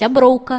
сяброўка